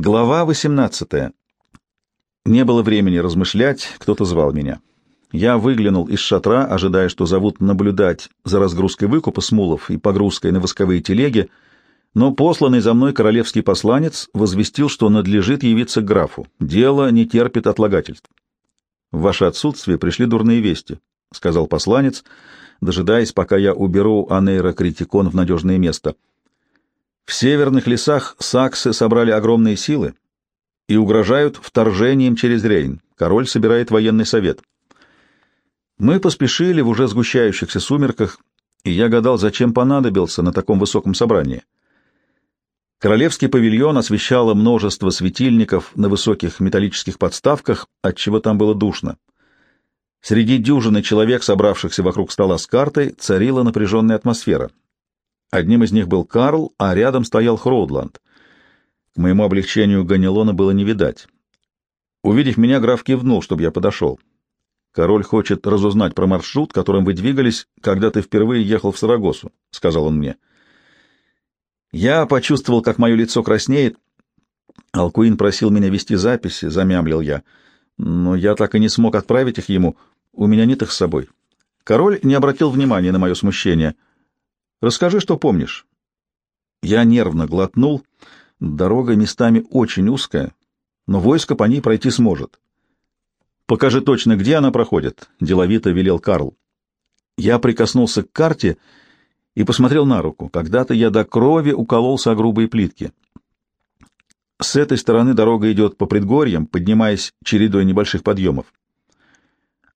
Глава 18. Не было времени размышлять, кто-то звал меня. Я выглянул из шатра, ожидая, что зовут наблюдать за разгрузкой выкупа смулов и погрузкой на восковые телеги, но посланный за мной королевский посланец возвестил, что надлежит явиться графу. Дело не терпит отлагательств. «В ваше отсутствие пришли дурные вести», — сказал посланец, дожидаясь, пока я уберу анейрокритикон в надежное место — в северных лесах саксы собрали огромные силы и угрожают вторжением через Рейн. Король собирает военный совет. Мы поспешили в уже сгущающихся сумерках, и я гадал, зачем понадобился на таком высоком собрании. Королевский павильон освещало множество светильников на высоких металлических подставках, отчего там было душно. Среди дюжины человек, собравшихся вокруг стола с картой, царила напряженная атмосфера. Одним из них был Карл, а рядом стоял Хроудланд. К моему облегчению Ганилона было не видать. Увидев меня, граф кивнул, чтобы я подошел. «Король хочет разузнать про маршрут, которым вы двигались, когда ты впервые ехал в Сарагосу», — сказал он мне. Я почувствовал, как мое лицо краснеет. Алкуин просил меня вести записи, замямлил я. Но я так и не смог отправить их ему. У меня нет их с собой. Король не обратил внимания на мое смущение — Расскажи, что помнишь. Я нервно глотнул. Дорога местами очень узкая, но войско по ней пройти сможет. Покажи точно, где она проходит, деловито велел Карл. Я прикоснулся к карте и посмотрел на руку. Когда-то я до крови укололся о грубые плитки. С этой стороны дорога идет по предгорьям, поднимаясь чередой небольших подъемов.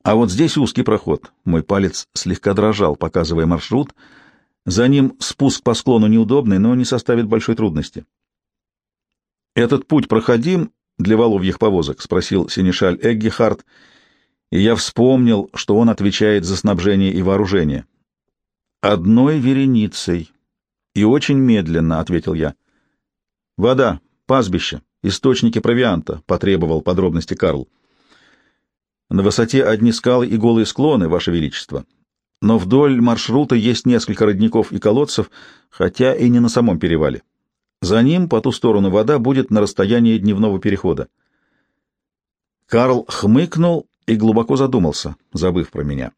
А вот здесь узкий проход. Мой палец слегка дрожал, показывая маршрут — за ним спуск по склону неудобный, но не составит большой трудности. «Этот путь проходим для воловьих повозок?» — спросил синешаль Эггихард, и я вспомнил, что он отвечает за снабжение и вооружение. «Одной вереницей. И очень медленно», — ответил я. «Вода, пастбище, источники провианта», — потребовал подробности Карл. «На высоте одни скалы и голые склоны, Ваше Величество но вдоль маршрута есть несколько родников и колодцев, хотя и не на самом перевале. За ним по ту сторону вода будет на расстоянии дневного перехода. Карл хмыкнул и глубоко задумался, забыв про меня.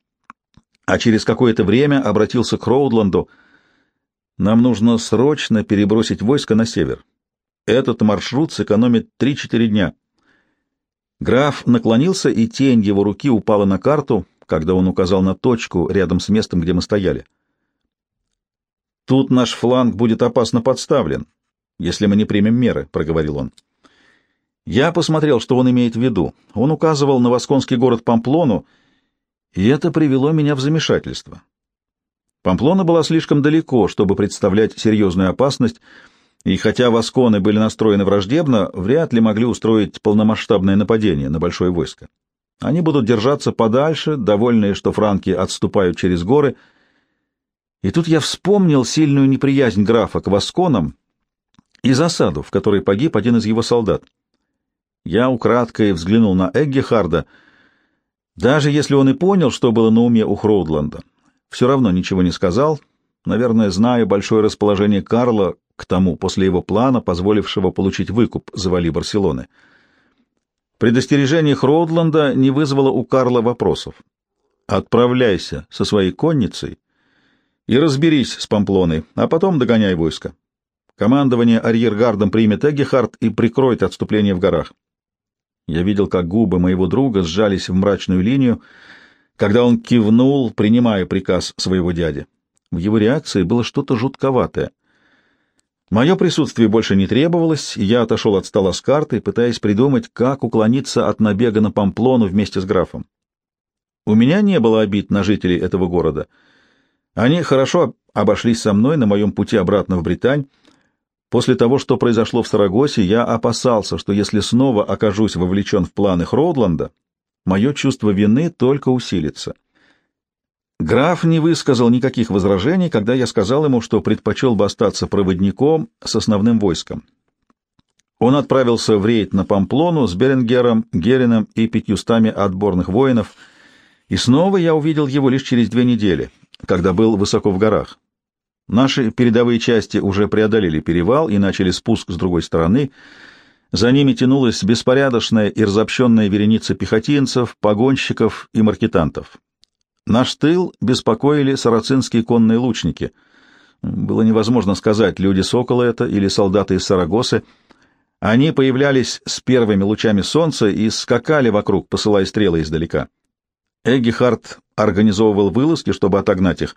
А через какое-то время обратился к Роудланду. «Нам нужно срочно перебросить войско на север. Этот маршрут сэкономит 3-4 дня». Граф наклонился, и тень его руки упала на карту, когда он указал на точку рядом с местом, где мы стояли. «Тут наш фланг будет опасно подставлен, если мы не примем меры», — проговорил он. Я посмотрел, что он имеет в виду. Он указывал на восконский город Памплону, и это привело меня в замешательство. Памплона была слишком далеко, чтобы представлять серьезную опасность, и хотя восконы были настроены враждебно, вряд ли могли устроить полномасштабное нападение на большое войско. Они будут держаться подальше, довольные, что франки отступают через горы. И тут я вспомнил сильную неприязнь графа к Васконам и засаду, в которой погиб один из его солдат. Я украдкой взглянул на Эггехарда. Даже если он и понял, что было на уме у Хроудланда, все равно ничего не сказал, наверное, зная большое расположение Карла к тому после его плана, позволившего получить выкуп за вали Барселоны. Предостережение Хроудланда не вызвало у Карла вопросов. «Отправляйся со своей конницей и разберись с Памплоной, а потом догоняй войско. Командование арьергардом примет Эггехард и прикроет отступление в горах». Я видел, как губы моего друга сжались в мрачную линию, когда он кивнул, принимая приказ своего дяди. В его реакции было что-то жутковатое — Мое присутствие больше не требовалось, и я отошел от стола с картой, пытаясь придумать, как уклониться от набега на Памплону вместе с графом. У меня не было обид на жителей этого города. Они хорошо обошлись со мной на моем пути обратно в Британь. После того, что произошло в Сарагосе, я опасался, что если снова окажусь вовлечен в планы Хроудланда, мое чувство вины только усилится. Граф не высказал никаких возражений, когда я сказал ему, что предпочел бы остаться проводником с основным войском. Он отправился в рейд на Памплону с Беренгером, Герином и пятьюстами отборных воинов, и снова я увидел его лишь через две недели, когда был высоко в горах. Наши передовые части уже преодолели перевал и начали спуск с другой стороны. За ними тянулась беспорядочная и разобщенная вереница пехотинцев, погонщиков и маркетантов. Наш тыл беспокоили сарацинские конные лучники. Было невозможно сказать, люди Сокола это или солдаты из Сарагосы. Они появлялись с первыми лучами солнца и скакали вокруг, посылая стрелы издалека. Эггихард организовывал вылазки, чтобы отогнать их,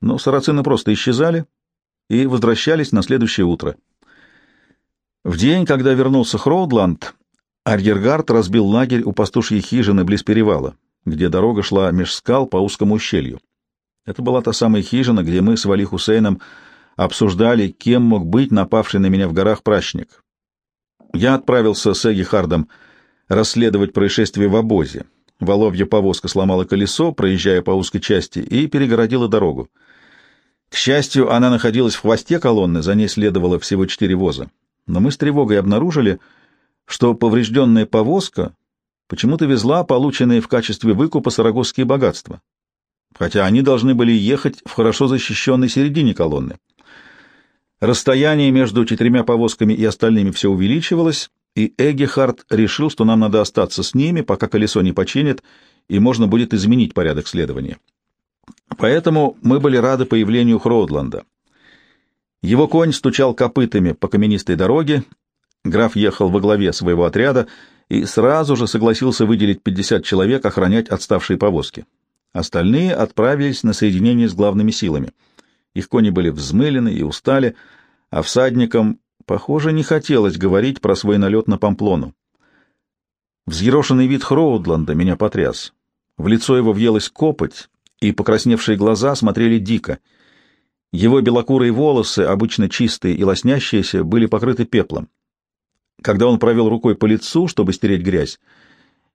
но сарацины просто исчезали и возвращались на следующее утро. В день, когда вернулся Хроудланд, арьергард разбил лагерь у пастушьей хижины близ перевала, где дорога шла меж скал по узкому ущелью. Это была та самая хижина, где мы с Вали Хусейном обсуждали, кем мог быть напавший на меня в горах прачник. Я отправился с Эги Хардом расследовать происшествие в обозе. Воловья повозка сломала колесо, проезжая по узкой части, и перегородила дорогу. К счастью, она находилась в хвосте колонны, за ней следовало всего четыре воза но мы с тревогой обнаружили, что поврежденная повозка почему-то везла полученные в качестве выкупа сарагосские богатства, хотя они должны были ехать в хорошо защищенной середине колонны. Расстояние между четырьмя повозками и остальными все увеличивалось, и Эггехард решил, что нам надо остаться с ними, пока колесо не починит, и можно будет изменить порядок следования. Поэтому мы были рады появлению Хроудланда. Его конь стучал копытами по каменистой дороге, граф ехал во главе своего отряда и сразу же согласился выделить 50 человек охранять отставшие повозки. Остальные отправились на соединение с главными силами. Их кони были взмылены и устали, а всадникам, похоже, не хотелось говорить про свой налет на Памплону. Взъерошенный вид Хроудланда меня потряс. В лицо его въелась копоть, и покрасневшие глаза смотрели дико — его белокурые волосы, обычно чистые и лоснящиеся, были покрыты пеплом. Когда он провел рукой по лицу, чтобы стереть грязь,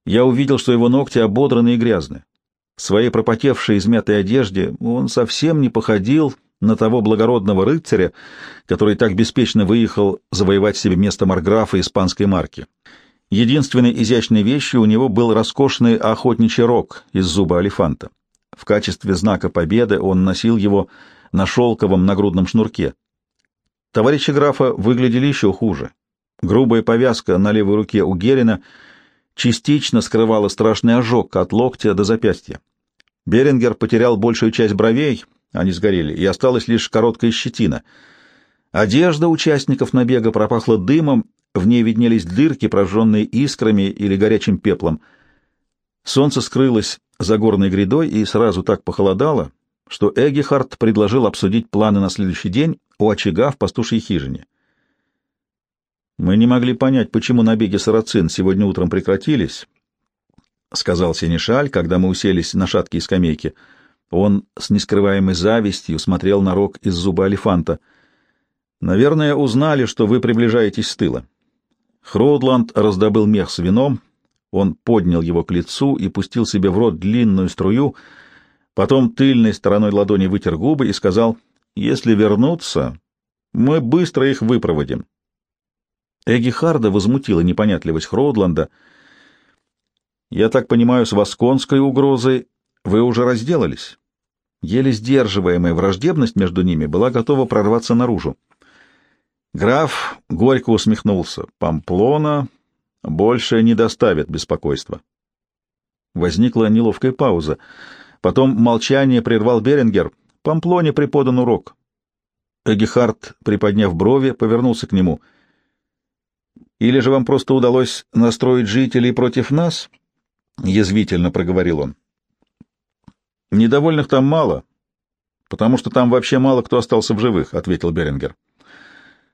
я увидел, что его ногти ободраны и грязны. В своей пропотевшей измятой одежде он совсем не походил на того благородного рыцаря, который так беспечно выехал завоевать себе место марграфа испанской марки. Единственной изящной вещью у него был роскошный охотничий рог из зуба алифанта. В качестве знака победы он носил его на шелковом нагрудном шнурке. Товарищи графа выглядели еще хуже. Грубая повязка на левой руке у Герина частично скрывала страшный ожог от локтя до запястья. Берингер потерял большую часть бровей, они сгорели, и осталась лишь короткая щетина. Одежда участников набега пропахла дымом, в ней виднелись дырки, прожженные искрами или горячим пеплом. Солнце скрылось за горной грядой и сразу так похолодало, что Эгихард предложил обсудить планы на следующий день у очага в пастушьей хижине. «Мы не могли понять, почему набеги сарацин сегодня утром прекратились», — сказал Сенешаль, когда мы уселись на шаткие скамейки. Он с нескрываемой завистью смотрел на рог из зуба алифанта. «Наверное, узнали, что вы приближаетесь с тыла». Хроудланд раздобыл мех с вином, он поднял его к лицу и пустил себе в рот длинную струю — Потом тыльной стороной ладони вытер губы и сказал, «Если вернутся, мы быстро их выпроводим». Эгихарда возмутила непонятливость Хроудланда. «Я так понимаю, с восконской угрозой вы уже разделались?» Еле сдерживаемая враждебность между ними была готова прорваться наружу. Граф горько усмехнулся. «Памплона больше не доставит беспокойства». Возникла неловкая пауза. Потом молчание прервал Берингер. Памплоне преподан урок. Эгихард, приподняв брови, повернулся к нему. «Или же вам просто удалось настроить жителей против нас?» — язвительно проговорил он. «Недовольных там мало, потому что там вообще мало кто остался в живых», — ответил Берингер.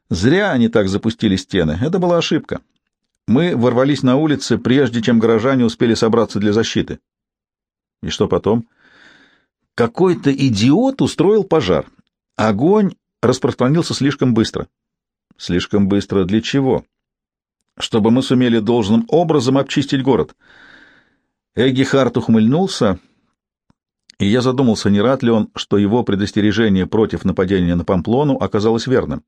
«Зря они так запустили стены. Это была ошибка. Мы ворвались на улицы, прежде чем горожане успели собраться для защиты». «И что потом?» Какой-то идиот устроил пожар. Огонь распространился слишком быстро. Слишком быстро для чего? Чтобы мы сумели должным образом обчистить город. Эгги Харт ухмыльнулся, и я задумался, не рад ли он, что его предостережение против нападения на Памплону оказалось верным.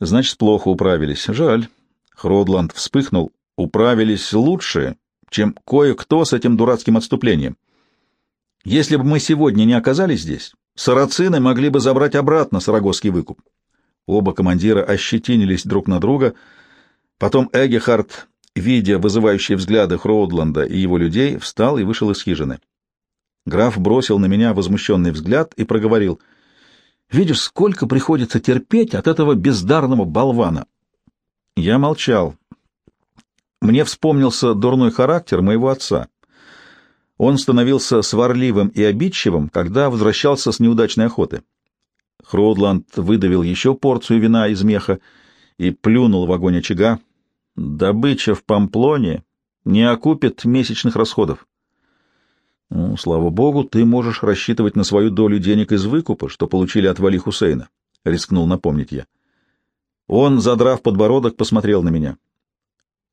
Значит, плохо управились. Жаль. Хродланд вспыхнул. Управились лучше, чем кое-кто с этим дурацким отступлением. Если бы мы сегодня не оказались здесь, сарацины могли бы забрать обратно сарагосский выкуп. Оба командира ощетинились друг на друга. Потом Эгехард, видя вызывающие взгляды Хроудланда и его людей, встал и вышел из хижины. Граф бросил на меня возмущенный взгляд и проговорил. «Видишь, сколько приходится терпеть от этого бездарного болвана!» Я молчал. Мне вспомнился дурной характер моего отца. Он становился сварливым и обидчивым, когда возвращался с неудачной охоты. Хроудланд выдавил еще порцию вина из меха и плюнул в огонь очага. Добыча в Памплоне не окупит месячных расходов. Ну, слава богу, ты можешь рассчитывать на свою долю денег из выкупа, что получили от Вали Хусейна, — рискнул напомнить я. Он, задрав подбородок, посмотрел на меня.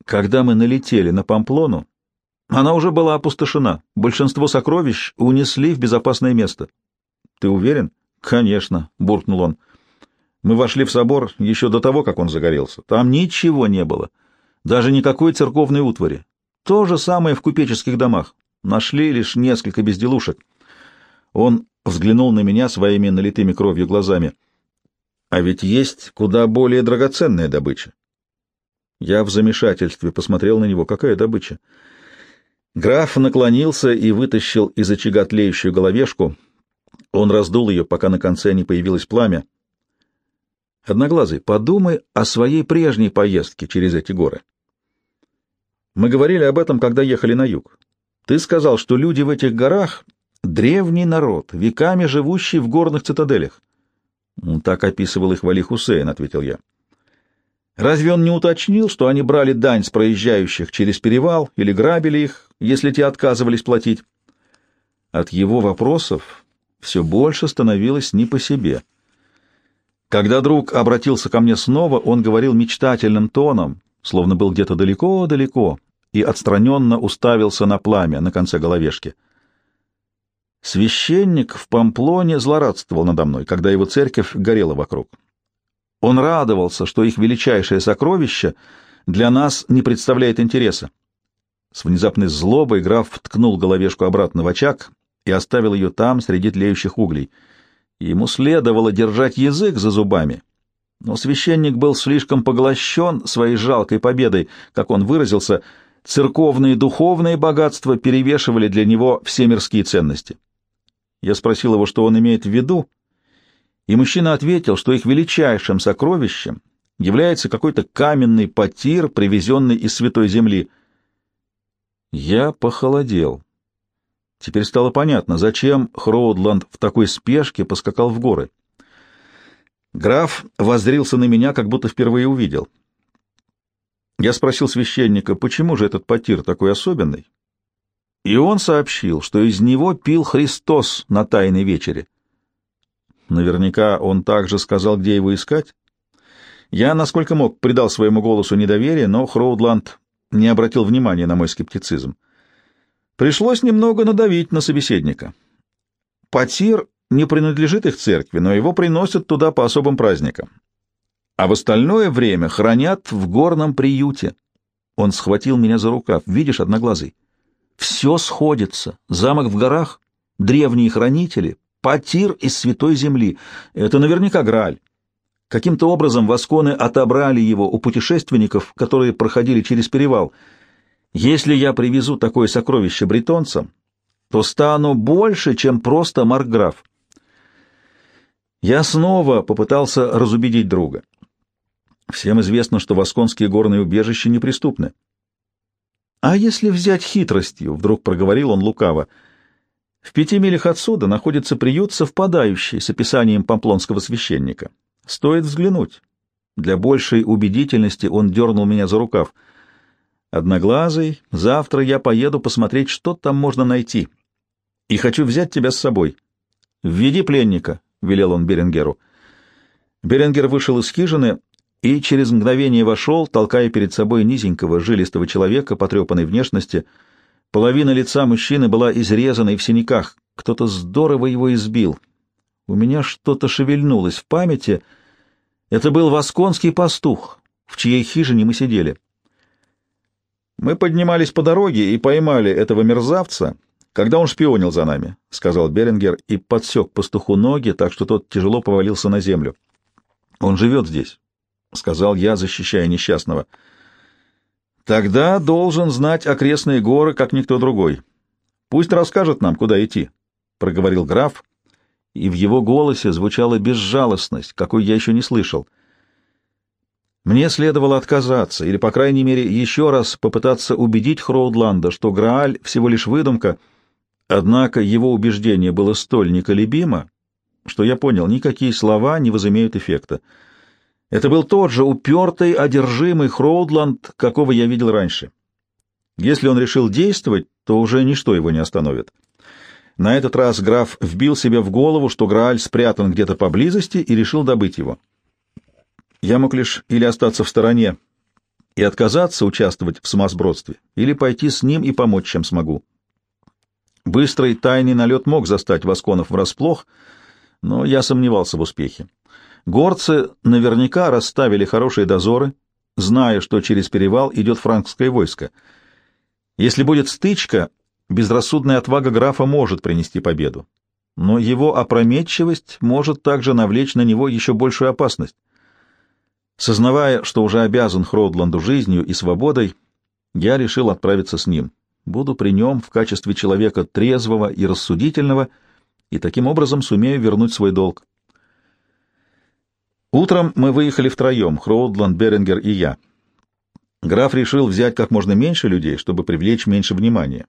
Когда мы налетели на Памплону, она уже была опустошена. Большинство сокровищ унесли в безопасное место. Ты уверен? Конечно, буркнул он. Мы вошли в собор еще до того, как он загорелся. Там ничего не было. Даже никакой церковной утвари. То же самое в купеческих домах. Нашли лишь несколько безделушек. Он взглянул на меня своими налитыми кровью глазами. А ведь есть куда более драгоценная добыча. Я в замешательстве посмотрел на него. Какая добыча? Граф наклонился и вытащил из очага тлеющую головешку. Он раздул ее, пока на конце не появилось пламя. Одноглазый, подумай о своей прежней поездке через эти горы. Мы говорили об этом, когда ехали на юг. Ты сказал, что люди в этих горах — древний народ, веками живущий в горных цитаделях. — Так описывал их Вали Хусейн, — ответил я. Разве он не уточнил, что они брали дань с проезжающих через перевал или грабили их, если те отказывались платить? От его вопросов все больше становилось не по себе. Когда друг обратился ко мне снова, он говорил мечтательным тоном, словно был где-то далеко-далеко, и отстраненно уставился на пламя на конце головешки. Священник в Памплоне злорадствовал надо мной, когда его церковь горела вокруг. Он радовался, что их величайшее сокровище для нас не представляет интереса. С внезапной злобой граф ткнул головешку обратно в очаг и оставил ее там, среди тлеющих углей. Ему следовало держать язык за зубами, но священник был слишком поглощен своей жалкой победой, как он выразился, церковные и духовные богатства перевешивали для него все мирские ценности. Я спросил его, что он имеет в виду, и мужчина ответил, что их величайшим сокровищем является какой-то каменный потир, привезенный из Святой Земли. Я похолодел. Теперь стало понятно, зачем Хроудланд в такой спешке поскакал в горы. Граф воззрился на меня, как будто впервые увидел. Я спросил священника, почему же этот потир такой особенный? И он сообщил, что из него пил Христос на Тайной вечере. Наверняка он также сказал, где его искать. Я, насколько мог, придал своему голосу недоверие, но Хроудланд не обратил внимания на мой скептицизм. Пришлось немного надавить на собеседника. Потир не принадлежит их церкви, но его приносят туда по особым праздникам. А в остальное время хранят в горном приюте. Он схватил меня за рукав. Видишь, одноглазый? Все сходится. Замок в горах, древние хранители, потир из святой земли. Это наверняка Грааль. Каким-то образом восконы отобрали его у путешественников, которые проходили через перевал. Если я привезу такое сокровище бретонцам, то стану больше, чем просто маркграф. Я снова попытался разубедить друга. Всем известно, что восконские горные убежища неприступны. «А если взять хитростью?» — вдруг проговорил он лукаво — в пяти милях отсюда находится приют, совпадающий с описанием памплонского священника. Стоит взглянуть. Для большей убедительности он дернул меня за рукав. «Одноглазый, завтра я поеду посмотреть, что там можно найти. И хочу взять тебя с собой. Введи пленника», — велел он Беренгеру. Беренгер вышел из хижины и через мгновение вошел, толкая перед собой низенького, жилистого человека, потрепанной внешности, — Половина лица мужчины была изрезана и в синяках. Кто-то здорово его избил. У меня что-то шевельнулось в памяти. Это был восконский пастух, в чьей хижине мы сидели. «Мы поднимались по дороге и поймали этого мерзавца, когда он шпионил за нами», — сказал Берингер и подсек пастуху ноги, так что тот тяжело повалился на землю. «Он живет здесь», — сказал я, защищая несчастного. Тогда должен знать окрестные горы, как никто другой. Пусть расскажет нам, куда идти, — проговорил граф, и в его голосе звучала безжалостность, какой я еще не слышал. Мне следовало отказаться, или, по крайней мере, еще раз попытаться убедить Хроудланда, что Грааль всего лишь выдумка, однако его убеждение было столь неколебимо, что я понял, никакие слова не возымеют эффекта. Это был тот же упертый, одержимый Хроудланд, какого я видел раньше. Если он решил действовать, то уже ничто его не остановит. На этот раз граф вбил себе в голову, что Грааль спрятан где-то поблизости, и решил добыть его. Я мог лишь или остаться в стороне и отказаться участвовать в самосбродстве, или пойти с ним и помочь, чем смогу. Быстрый тайный налет мог застать Восконов врасплох, но я сомневался в успехе. Горцы наверняка расставили хорошие дозоры, зная, что через перевал идет франкское войско. Если будет стычка, безрассудная отвага графа может принести победу, но его опрометчивость может также навлечь на него еще большую опасность. Сознавая, что уже обязан Хроудланду жизнью и свободой, я решил отправиться с ним. Буду при нем в качестве человека трезвого и рассудительного, и таким образом сумею вернуть свой долг. Утром мы выехали втроем, Хроудланд, Берингер и я. Граф решил взять как можно меньше людей, чтобы привлечь меньше внимания.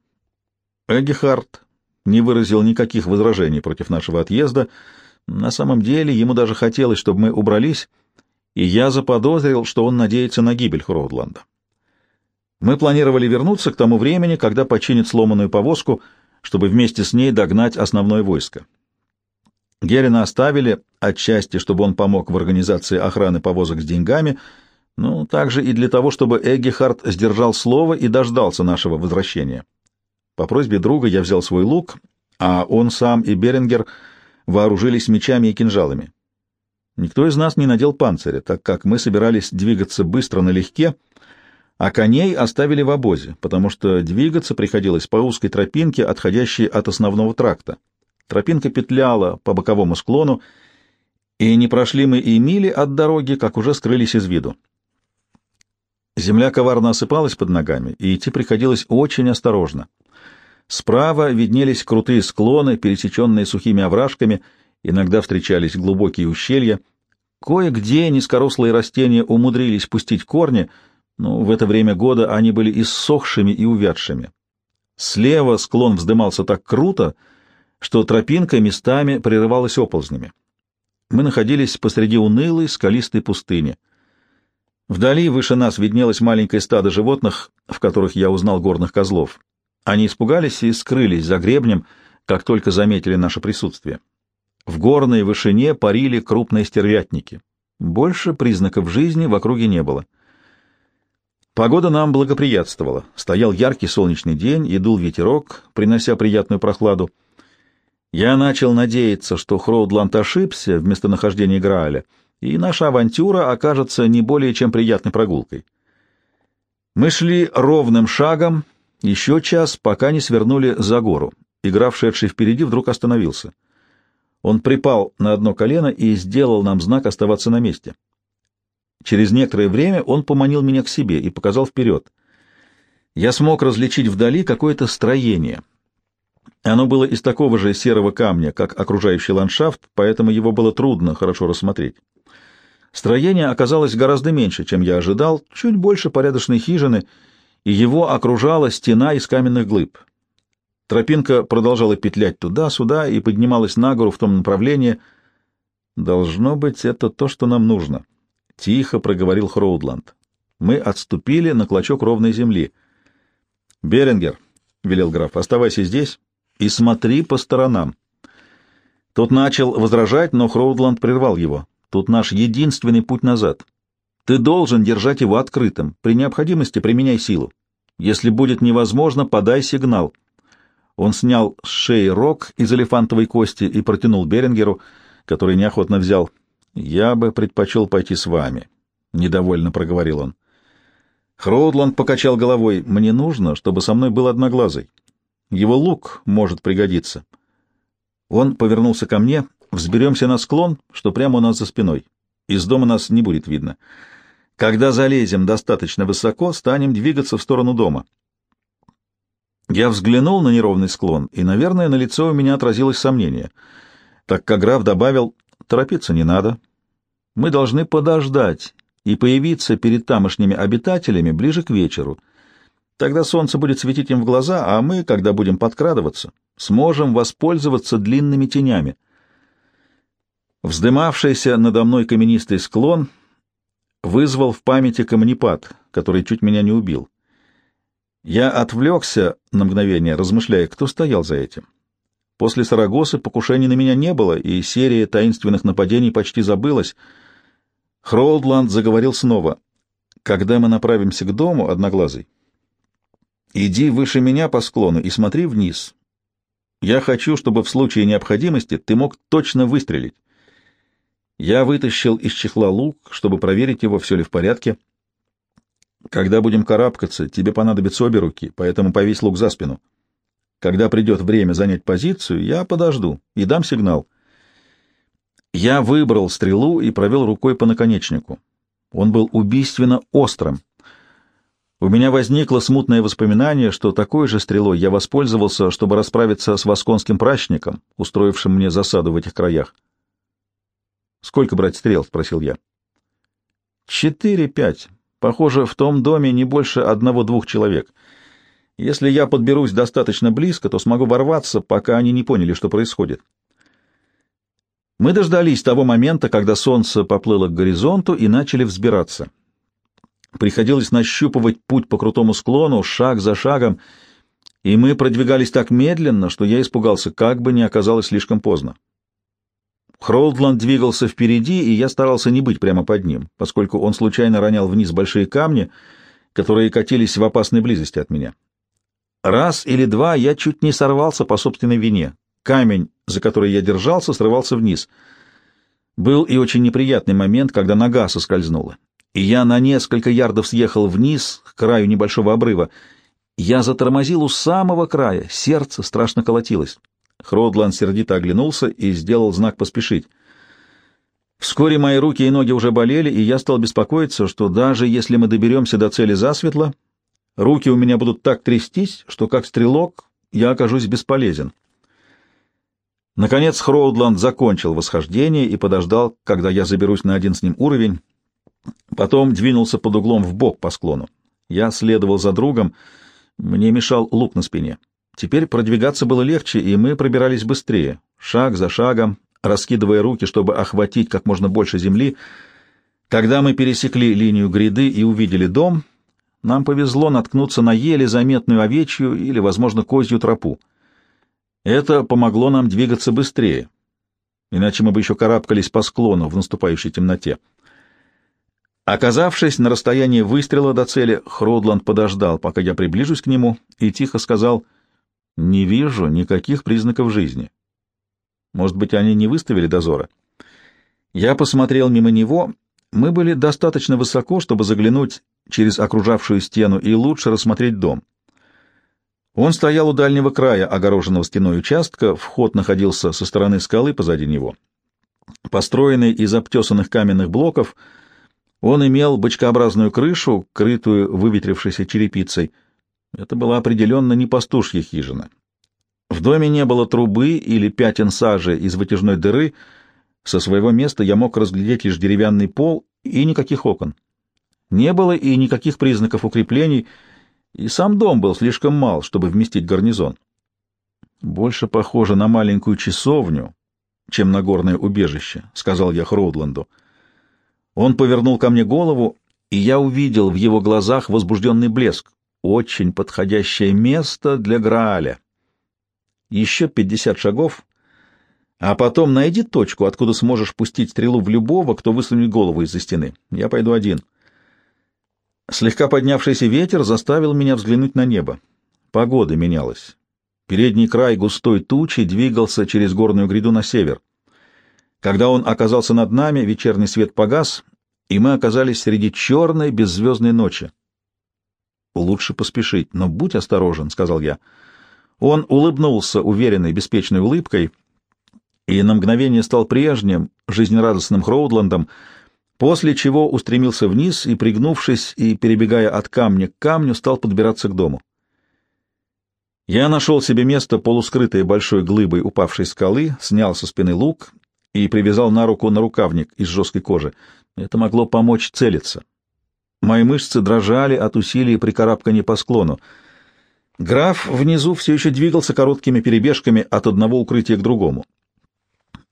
Эггихард не выразил никаких возражений против нашего отъезда. На самом деле ему даже хотелось, чтобы мы убрались, и я заподозрил, что он надеется на гибель Хроудланда. Мы планировали вернуться к тому времени, когда починит сломанную повозку, чтобы вместе с ней догнать основное войско. Герина оставили отчасти, чтобы он помог в организации охраны повозок с деньгами, но также и для того, чтобы Эггихард сдержал слово и дождался нашего возвращения. По просьбе друга я взял свой лук, а он сам и Берингер вооружились мечами и кинжалами. Никто из нас не надел панциря, так как мы собирались двигаться быстро налегке, а коней оставили в обозе, потому что двигаться приходилось по узкой тропинке, отходящей от основного тракта. Тропинка петляла по боковому склону, и не прошли мы и мили от дороги, как уже скрылись из виду. Земля коварно осыпалась под ногами, и идти приходилось очень осторожно. Справа виднелись крутые склоны, пересеченные сухими овражками, иногда встречались глубокие ущелья. Кое-где низкорослые растения умудрились пустить корни, но в это время года они были иссохшими и увядшими. Слева склон вздымался так круто, что тропинка местами прерывалась оползнями. Мы находились посреди унылой скалистой пустыни. Вдали выше нас виднелось маленькое стадо животных, в которых я узнал горных козлов. Они испугались и скрылись за гребнем, как только заметили наше присутствие. В горной вышине парили крупные стервятники. Больше признаков жизни в округе не было. Погода нам благоприятствовала. Стоял яркий солнечный день и дул ветерок, принося приятную прохладу. Я начал надеяться, что Хроудланд ошибся в местонахождении Грааля, и наша авантюра окажется не более чем приятной прогулкой. Мы шли ровным шагом еще час, пока не свернули за гору. Играв, шедший впереди, вдруг остановился. Он припал на одно колено и сделал нам знак оставаться на месте. Через некоторое время он поманил меня к себе и показал вперед. Я смог различить вдали какое-то строение — оно было из такого же серого камня, как окружающий ландшафт, поэтому его было трудно хорошо рассмотреть. Строение оказалось гораздо меньше, чем я ожидал, чуть больше порядочной хижины, и его окружала стена из каменных глыб. Тропинка продолжала петлять туда-сюда и поднималась на гору в том направлении. «Должно быть, это то, что нам нужно», — тихо проговорил Хроудланд. Мы отступили на клочок ровной земли. «Берингер», — велел граф, — «оставайся здесь, и смотри по сторонам. Тот начал возражать, но Хроудланд прервал его. Тут наш единственный путь назад. Ты должен держать его открытым. При необходимости применяй силу. Если будет невозможно, подай сигнал. Он снял с шеи рог из элефантовой кости и протянул Берингеру, который неохотно взял. «Я бы предпочел пойти с вами», — недовольно проговорил он. Хроудланд покачал головой. «Мне нужно, чтобы со мной был одноглазый. Его лук может пригодиться. Он повернулся ко мне. Взберемся на склон, что прямо у нас за спиной. Из дома нас не будет видно. Когда залезем достаточно высоко, станем двигаться в сторону дома. Я взглянул на неровный склон, и, наверное, на лицо у меня отразилось сомнение, так как граф добавил, торопиться не надо. Мы должны подождать и появиться перед тамошними обитателями ближе к вечеру. Тогда солнце будет светить им в глаза, а мы, когда будем подкрадываться, сможем воспользоваться длинными тенями. Вздымавшийся надо мной каменистый склон вызвал в памяти камнепад, который чуть меня не убил. Я отвлекся на мгновение, размышляя, кто стоял за этим. После Сарагосы покушений на меня не было, и серия таинственных нападений почти забылась. Хроудланд заговорил снова. «Когда мы направимся к дому, Одноглазый, иди выше меня по склону и смотри вниз. Я хочу, чтобы в случае необходимости ты мог точно выстрелить. Я вытащил из чехла лук, чтобы проверить его, все ли в порядке. Когда будем карабкаться, тебе понадобятся обе руки, поэтому повесь лук за спину. Когда придет время занять позицию, я подожду и дам сигнал. Я выбрал стрелу и провел рукой по наконечнику. Он был убийственно острым. У меня возникло смутное воспоминание, что такой же стрелой я воспользовался, чтобы расправиться с восконским прачником, устроившим мне засаду в этих краях. «Сколько брать стрел?» — спросил я. «Четыре-пять. Похоже, в том доме не больше одного-двух человек. Если я подберусь достаточно близко, то смогу ворваться, пока они не поняли, что происходит». Мы дождались того момента, когда солнце поплыло к горизонту и начали взбираться. Приходилось нащупывать путь по крутому склону, шаг за шагом, и мы продвигались так медленно, что я испугался, как бы не оказалось слишком поздно. Хроудланд двигался впереди, и я старался не быть прямо под ним, поскольку он случайно ронял вниз большие камни, которые катились в опасной близости от меня. Раз или два я чуть не сорвался по собственной вине. Камень, за который я держался, срывался вниз. Был и очень неприятный момент, когда нога соскользнула, и я на несколько ярдов съехал вниз, к краю небольшого обрыва. Я затормозил у самого края, сердце страшно колотилось. Хродланд сердито оглянулся и сделал знак поспешить. Вскоре мои руки и ноги уже болели, и я стал беспокоиться, что даже если мы доберемся до цели засветло, руки у меня будут так трястись, что как стрелок я окажусь бесполезен. Наконец Хроудланд закончил восхождение и подождал, когда я заберусь на один с ним уровень. Потом двинулся под углом в бок по склону. Я следовал за другом, мне мешал лук на спине. Теперь продвигаться было легче, и мы пробирались быстрее, шаг за шагом, раскидывая руки, чтобы охватить как можно больше земли. Когда мы пересекли линию гряды и увидели дом, нам повезло наткнуться на еле заметную овечью или, возможно, козью тропу. Это помогло нам двигаться быстрее, иначе мы бы еще карабкались по склону в наступающей темноте. Оказавшись на расстоянии выстрела до цели, Хродланд подождал, пока я приближусь к нему, и тихо сказал — не вижу никаких признаков жизни. Может быть, они не выставили дозора? Я посмотрел мимо него. Мы были достаточно высоко, чтобы заглянуть через окружавшую стену и лучше рассмотреть дом. Он стоял у дальнего края огороженного стеной участка, вход находился со стороны скалы позади него. Построенный из обтесанных каменных блоков, он имел бочкообразную крышу, крытую выветрившейся черепицей — это была определенно не пастушья хижина. В доме не было трубы или пятен сажи из вытяжной дыры. Со своего места я мог разглядеть лишь деревянный пол и никаких окон. Не было и никаких признаков укреплений, и сам дом был слишком мал, чтобы вместить гарнизон. «Больше похоже на маленькую часовню, чем на горное убежище», — сказал я Хроудланду. Он повернул ко мне голову, и я увидел в его глазах возбужденный блеск очень подходящее место для Грааля. Еще пятьдесят шагов, а потом найди точку, откуда сможешь пустить стрелу в любого, кто высунет голову из-за стены. Я пойду один. Слегка поднявшийся ветер заставил меня взглянуть на небо. Погода менялась. Передний край густой тучи двигался через горную гряду на север. Когда он оказался над нами, вечерний свет погас, и мы оказались среди черной беззвездной ночи. Лучше поспешить, но будь осторожен, — сказал я. Он улыбнулся уверенной, беспечной улыбкой и на мгновение стал прежним, жизнерадостным Хроудландом. после чего устремился вниз и, пригнувшись и перебегая от камня к камню, стал подбираться к дому. Я нашел себе место, полускрытое большой глыбой упавшей скалы, снял со спины лук и привязал на руку нарукавник из жесткой кожи. Это могло помочь целиться. Мои мышцы дрожали от усилий при карабкании по склону. Граф внизу все еще двигался короткими перебежками от одного укрытия к другому.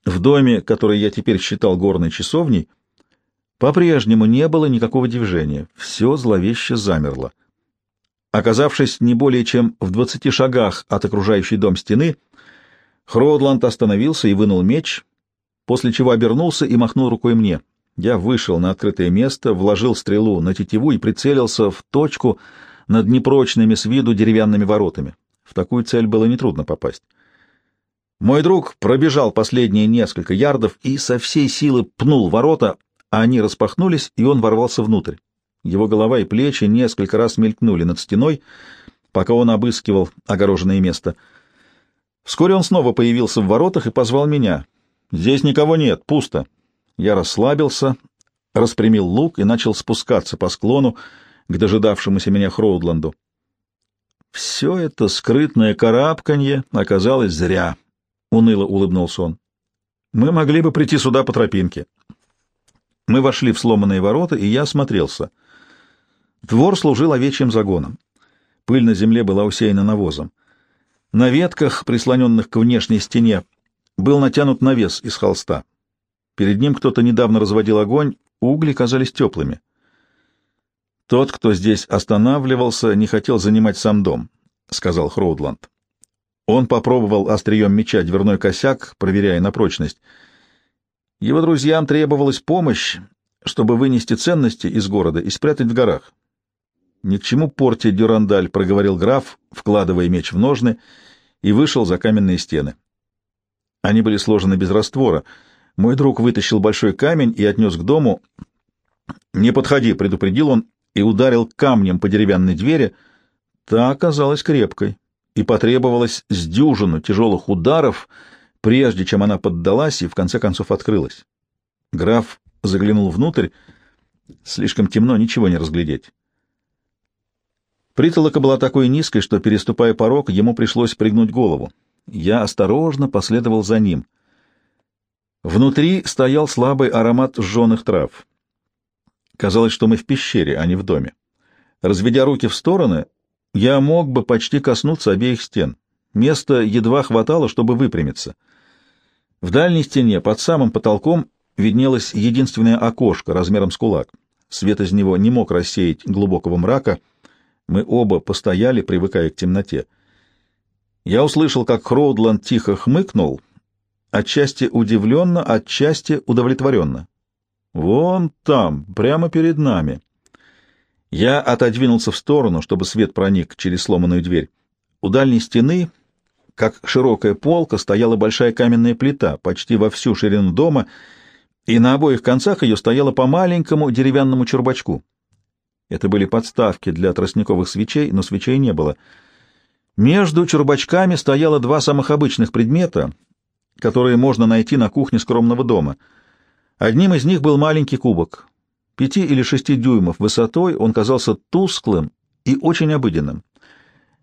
В доме, который я теперь считал горной часовней, по-прежнему не было никакого движения, все зловеще замерло. Оказавшись не более чем в двадцати шагах от окружающей дом стены, Хроудланд остановился и вынул меч, после чего обернулся и махнул рукой мне. Я вышел на открытое место, вложил стрелу на тетиву и прицелился в точку над непрочными с виду деревянными воротами. В такую цель было нетрудно попасть. Мой друг пробежал последние несколько ярдов и со всей силы пнул ворота, а они распахнулись, и он ворвался внутрь. Его голова и плечи несколько раз мелькнули над стеной, пока он обыскивал огороженное место. Вскоре он снова появился в воротах и позвал меня. «Здесь никого нет, пусто». Я расслабился, распрямил лук и начал спускаться по склону к дожидавшемуся меня Хроудланду. Все это скрытное карабканье оказалось зря, — уныло улыбнулся он. Мы могли бы прийти сюда по тропинке. Мы вошли в сломанные ворота, и я осмотрелся. Двор служил овечьим загоном. Пыль на земле была усеяна навозом. На ветках, прислоненных к внешней стене, был натянут навес из холста. Перед ним кто-то недавно разводил огонь, угли казались теплыми. Тот, кто здесь останавливался, не хотел занимать сам дом, — сказал Хроудланд. Он попробовал острием меча дверной косяк, проверяя на прочность — его друзьям требовалась помощь, чтобы вынести ценности из города и спрятать в горах. «Ни к чему порти дюрандаль», — проговорил граф, вкладывая меч в ножны, и вышел за каменные стены. Они были сложены без раствора. Мой друг вытащил большой камень и отнес к дому. «Не подходи», — предупредил он, и ударил камнем по деревянной двери. Та оказалась крепкой, и потребовалось с дюжину тяжелых ударов — прежде чем она поддалась и в конце концов открылась. Граф заглянул внутрь. Слишком темно, ничего не разглядеть. Притолока была такой низкой, что, переступая порог, ему пришлось пригнуть голову. Я осторожно последовал за ним. Внутри стоял слабый аромат сжженных трав. Казалось, что мы в пещере, а не в доме. Разведя руки в стороны, я мог бы почти коснуться обеих стен. Места едва хватало, чтобы выпрямиться — в дальней стене, под самым потолком, виднелось единственное окошко размером с кулак. Свет из него не мог рассеять глубокого мрака. Мы оба постояли, привыкая к темноте. Я услышал, как Хроудланд тихо хмыкнул, отчасти удивленно, отчасти удовлетворенно. «Вон там, прямо перед нами». Я отодвинулся в сторону, чтобы свет проник через сломанную дверь. У дальней стены как широкая полка, стояла большая каменная плита почти во всю ширину дома, и на обоих концах ее стояло по маленькому деревянному чурбачку. Это были подставки для тростниковых свечей, но свечей не было. Между чурбачками стояло два самых обычных предмета, которые можно найти на кухне скромного дома. Одним из них был маленький кубок. Пяти или шести дюймов высотой он казался тусклым и очень обыденным.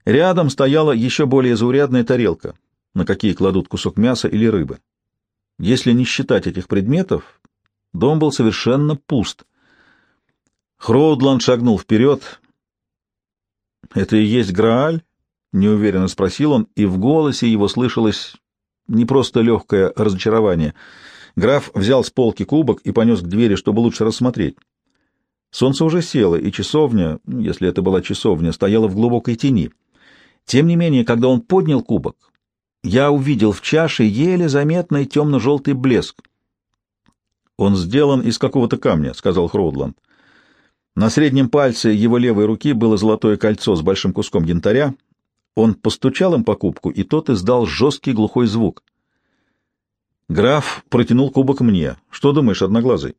Рядом стояла еще более заурядная тарелка, на какие кладут кусок мяса или рыбы. Если не считать этих предметов, дом был совершенно пуст. Хроудланд шагнул вперед. «Это и есть Грааль?» — неуверенно спросил он, и в голосе его слышалось не просто легкое разочарование. Граф взял с полки кубок и понес к двери, чтобы лучше рассмотреть. Солнце уже село, и часовня, если это была часовня, стояла в глубокой тени. Тем не менее, когда он поднял кубок, я увидел в чаше еле заметный темно-желтый блеск. «Он сделан из какого-то камня», — сказал Хроудланд. На среднем пальце его левой руки было золотое кольцо с большим куском янтаря. Он постучал им по кубку, и тот издал жесткий глухой звук. Граф протянул кубок мне. «Что думаешь, одноглазый?»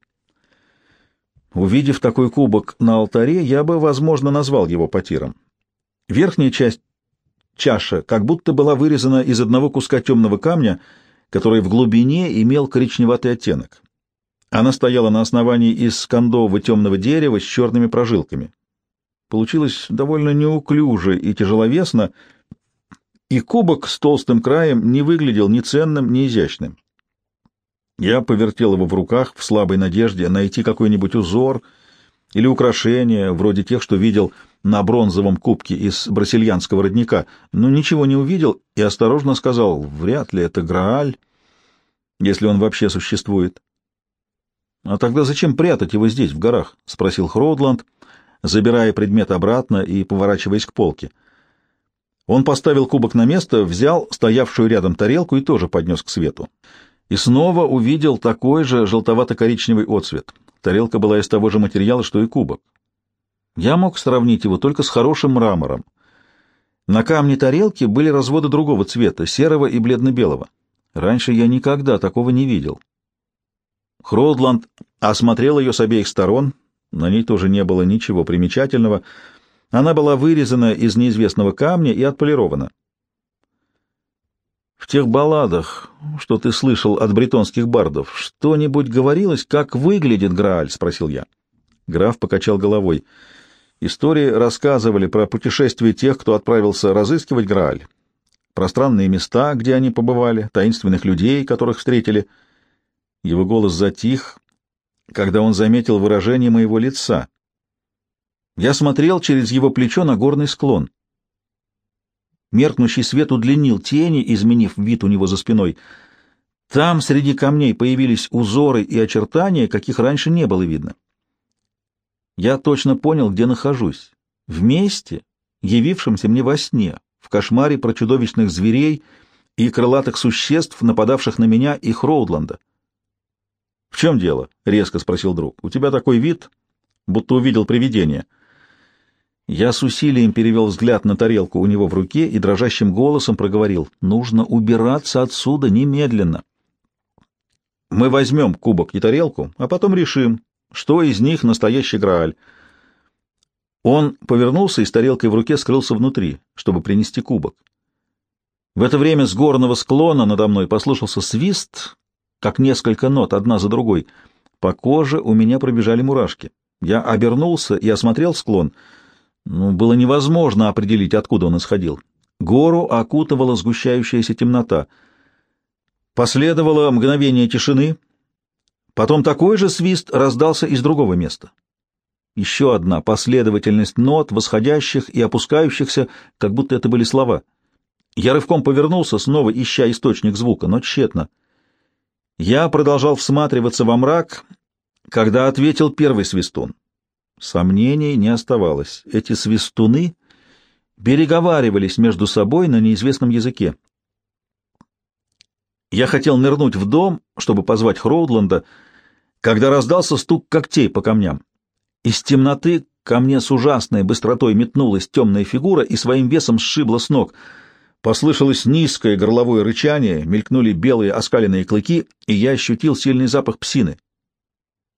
Увидев такой кубок на алтаре, я бы, возможно, назвал его потиром. Верхняя часть Чаша как будто была вырезана из одного куска темного камня, который в глубине имел коричневатый оттенок. Она стояла на основании из кондового темного дерева с черными прожилками. Получилось довольно неуклюже и тяжеловесно, и кубок с толстым краем не выглядел ни ценным, ни изящным. Я повертел его в руках в слабой надежде найти какой-нибудь узор или украшение, вроде тех, что видел на бронзовом кубке из брасильянского родника, но ничего не увидел и осторожно сказал, вряд ли это Грааль, если он вообще существует. — А тогда зачем прятать его здесь, в горах? — спросил Хроудланд, забирая предмет обратно и поворачиваясь к полке. Он поставил кубок на место, взял стоявшую рядом тарелку и тоже поднес к свету. И снова увидел такой же желтовато-коричневый отцвет. Тарелка была из того же материала, что и кубок. Я мог сравнить его только с хорошим мрамором. На камне тарелки были разводы другого цвета, серого и бледно-белого. Раньше я никогда такого не видел. Хроудланд осмотрел ее с обеих сторон, на ней тоже не было ничего примечательного. Она была вырезана из неизвестного камня и отполирована. В тех балладах, что ты слышал от бретонских бардов, что-нибудь говорилось, как выглядит Грааль? — спросил я. Граф покачал головой. Истории рассказывали про путешествия тех, кто отправился разыскивать Грааль, про странные места, где они побывали, таинственных людей, которых встретили. Его голос затих, когда он заметил выражение моего лица. Я смотрел через его плечо на горный склон. Меркнущий свет удлинил тени, изменив вид у него за спиной. Там среди камней появились узоры и очертания, каких раньше не было видно. Я точно понял, где нахожусь. В месте, явившемся мне во сне, в кошмаре про чудовищных зверей и крылатых существ, нападавших на меня и Хроудланда. «В чем дело?» — резко спросил друг. «У тебя такой вид, будто увидел привидение». Я с усилием перевел взгляд на тарелку у него в руке и дрожащим голосом проговорил. «Нужно убираться отсюда немедленно». «Мы возьмем кубок и тарелку, а потом решим, что из них настоящий Грааль». Он повернулся и с тарелкой в руке скрылся внутри, чтобы принести кубок. В это время с горного склона надо мной послышался свист, как несколько нот, одна за другой. По коже у меня пробежали мурашки. Я обернулся и осмотрел склон. Ну, было невозможно определить, откуда он исходил. Гору окутывала сгущающаяся темнота. Последовало мгновение тишины. Потом такой же свист раздался из другого места. Еще одна последовательность нот, восходящих и опускающихся, как будто это были слова. Я рывком повернулся, снова ища источник звука, но тщетно. Я продолжал всматриваться во мрак, когда ответил первый свистун. Сомнений не оставалось. Эти свистуны переговаривались между собой на неизвестном языке. Я хотел нырнуть в дом, чтобы позвать Хроудланда, когда раздался стук когтей по камням. Из темноты ко мне с ужасной быстротой метнулась темная фигура и своим весом сшибла с ног — Послышалось низкое горловое рычание, мелькнули белые оскаленные клыки, и я ощутил сильный запах псины.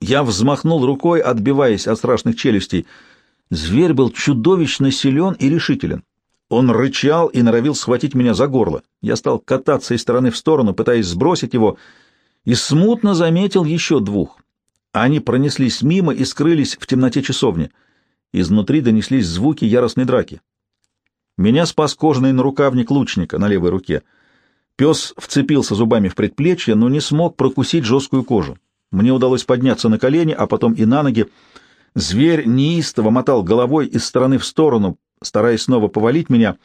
Я взмахнул рукой, отбиваясь от страшных челюстей. Зверь был чудовищно силен и решителен. Он рычал и норовил схватить меня за горло. Я стал кататься из стороны в сторону, пытаясь сбросить его, и смутно заметил еще двух. Они пронеслись мимо и скрылись в темноте часовни. Изнутри донеслись звуки яростной драки. Меня спас кожаный нарукавник лучника на левой руке. Пес вцепился зубами в предплечье, но не смог прокусить жесткую кожу. Мне удалось подняться на колени, а потом и на ноги. Зверь неистово мотал головой из стороны в сторону, стараясь снова повалить меня.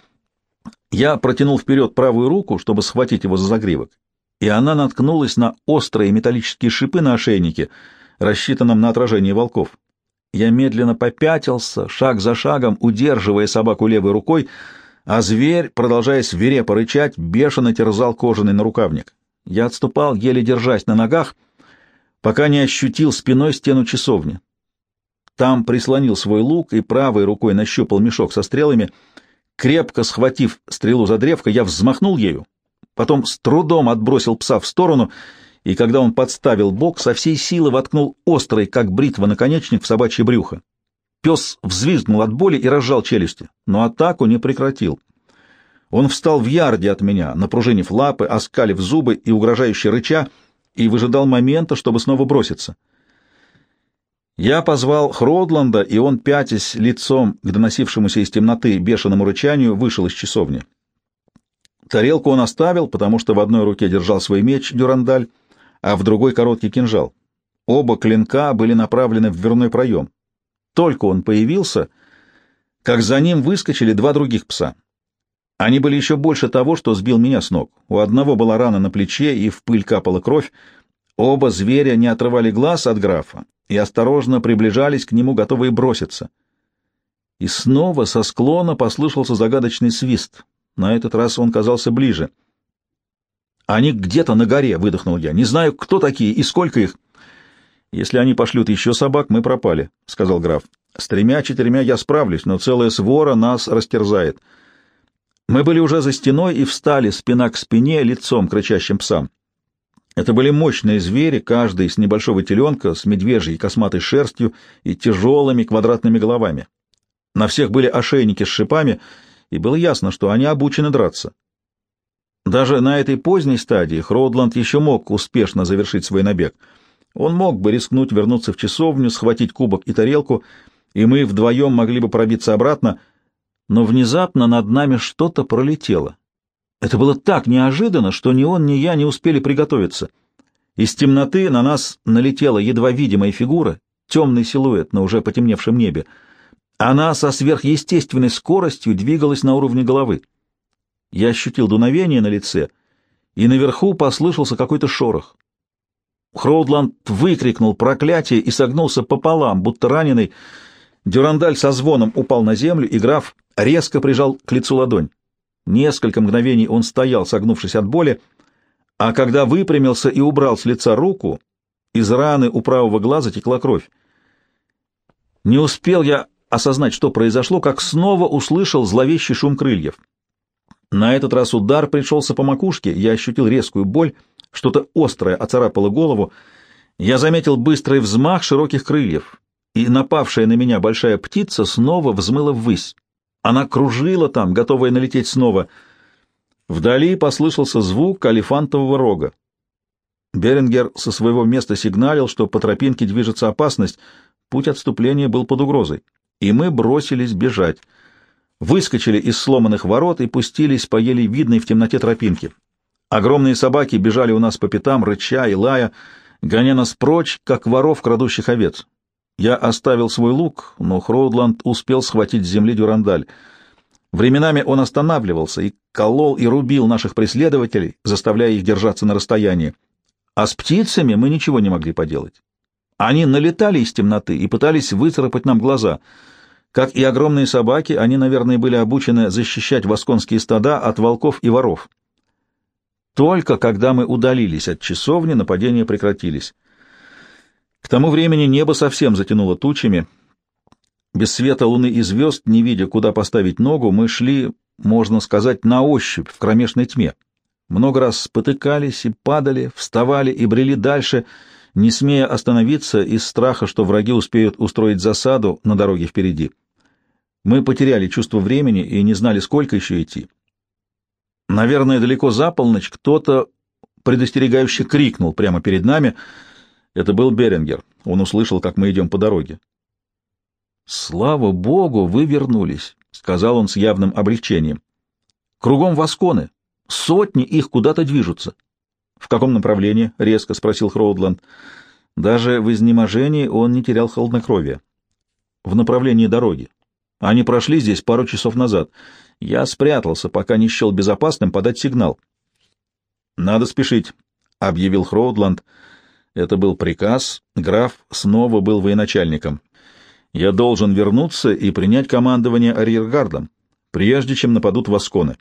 Я протянул вперед правую руку, чтобы схватить его за загривок, и она наткнулась на острые металлические шипы на ошейнике, рассчитанном на отражение волков. Я медленно попятился, шаг за шагом, удерживая собаку левой рукой, а зверь, продолжая свирепо рычать, бешено терзал кожаный нарукавник. Я отступал, еле держась на ногах, пока не ощутил спиной стену часовни. Там прислонил свой лук и правой рукой нащупал мешок со стрелами. Крепко схватив стрелу за древко, я взмахнул ею, потом с трудом отбросил пса в сторону — и когда он подставил бок, со всей силы воткнул острый, как бритва, наконечник в собачье брюхо. Пес взвизгнул от боли и разжал челюсти, но атаку не прекратил. Он встал в ярде от меня, напружинив лапы, оскалив зубы и угрожающе рыча, и выжидал момента, чтобы снова броситься. Я позвал Хродланда, и он, пятясь лицом к доносившемуся из темноты бешеному рычанию, вышел из часовни. Тарелку он оставил, потому что в одной руке держал свой меч Дюрандаль, а в другой — короткий кинжал. Оба клинка были направлены в дверной проем. Только он появился, как за ним выскочили два других пса. Они были еще больше того, что сбил меня с ног. У одного была рана на плече, и в пыль капала кровь. Оба зверя не отрывали глаз от графа и осторожно приближались к нему, готовые броситься. И снова со склона послышался загадочный свист. На этот раз он казался ближе. «Они где-то на горе», — выдохнул я. «Не знаю, кто такие и сколько их». «Если они пошлют еще собак, мы пропали», — сказал граф. «С тремя-четырьмя я справлюсь, но целая свора нас растерзает». Мы были уже за стеной и встали спина к спине, лицом к рычащим псам. Это были мощные звери, каждый с небольшого теленка, с медвежьей косматой шерстью и тяжелыми квадратными головами. На всех были ошейники с шипами, и было ясно, что они обучены драться. Даже на этой поздней стадии Хроудланд еще мог успешно завершить свой набег. Он мог бы рискнуть вернуться в часовню, схватить кубок и тарелку, и мы вдвоем могли бы пробиться обратно, но внезапно над нами что-то пролетело. Это было так неожиданно, что ни он, ни я не успели приготовиться. Из темноты на нас налетела едва видимая фигура, темный силуэт на уже потемневшем небе. Она со сверхъестественной скоростью двигалась на уровне головы. Я ощутил дуновение на лице, и наверху послышался какой-то шорох. Хроудланд выкрикнул проклятие и согнулся пополам, будто раненый. Дюрандаль со звоном упал на землю, и граф резко прижал к лицу ладонь. Несколько мгновений он стоял, согнувшись от боли, а когда выпрямился и убрал с лица руку, из раны у правого глаза текла кровь. Не успел я осознать, что произошло, как снова услышал зловещий шум крыльев. На этот раз удар пришелся по макушке, я ощутил резкую боль, что-то острое оцарапало голову. Я заметил быстрый взмах широких крыльев, и напавшая на меня большая птица снова взмыла ввысь. Она кружила там, готовая налететь снова. Вдали послышался звук алифантового рога. Берингер со своего места сигналил, что по тропинке движется опасность, путь отступления был под угрозой, и мы бросились бежать. Выскочили из сломанных ворот и пустились по еле видной в темноте тропинке. Огромные собаки бежали у нас по пятам, рыча и лая, гоня нас прочь, как воров, крадущих овец. Я оставил свой лук, но Хроудланд успел схватить с земли дюрандаль. Временами он останавливался и колол и рубил наших преследователей, заставляя их держаться на расстоянии. А с птицами мы ничего не могли поделать. Они налетали из темноты и пытались выцарапать нам глаза. Как и огромные собаки, они, наверное, были обучены защищать восконские стада от волков и воров. Только когда мы удалились от часовни, нападения прекратились. К тому времени небо совсем затянуло тучами. Без света луны и звезд, не видя, куда поставить ногу, мы шли, можно сказать, на ощупь в кромешной тьме. Много раз спотыкались и падали, вставали и брели дальше, не смея остановиться из страха, что враги успеют устроить засаду на дороге впереди. Мы потеряли чувство времени и не знали, сколько еще идти. Наверное, далеко за полночь кто-то предостерегающе крикнул прямо перед нами — это был Берингер. Он услышал, как мы идем по дороге. «Слава богу, вы вернулись», — сказал он с явным облегчением. «Кругом восконы. Сотни их куда-то движутся». «В каком направлении?» — резко спросил Хроудланд. Даже в изнеможении он не терял холоднокровия. «В направлении дороги. Они прошли здесь пару часов назад. Я спрятался, пока не счел безопасным подать сигнал». «Надо спешить», — объявил Хроудланд. Это был приказ, граф снова был военачальником. Я должен вернуться и принять командование арьергардом, прежде чем нападут восконы.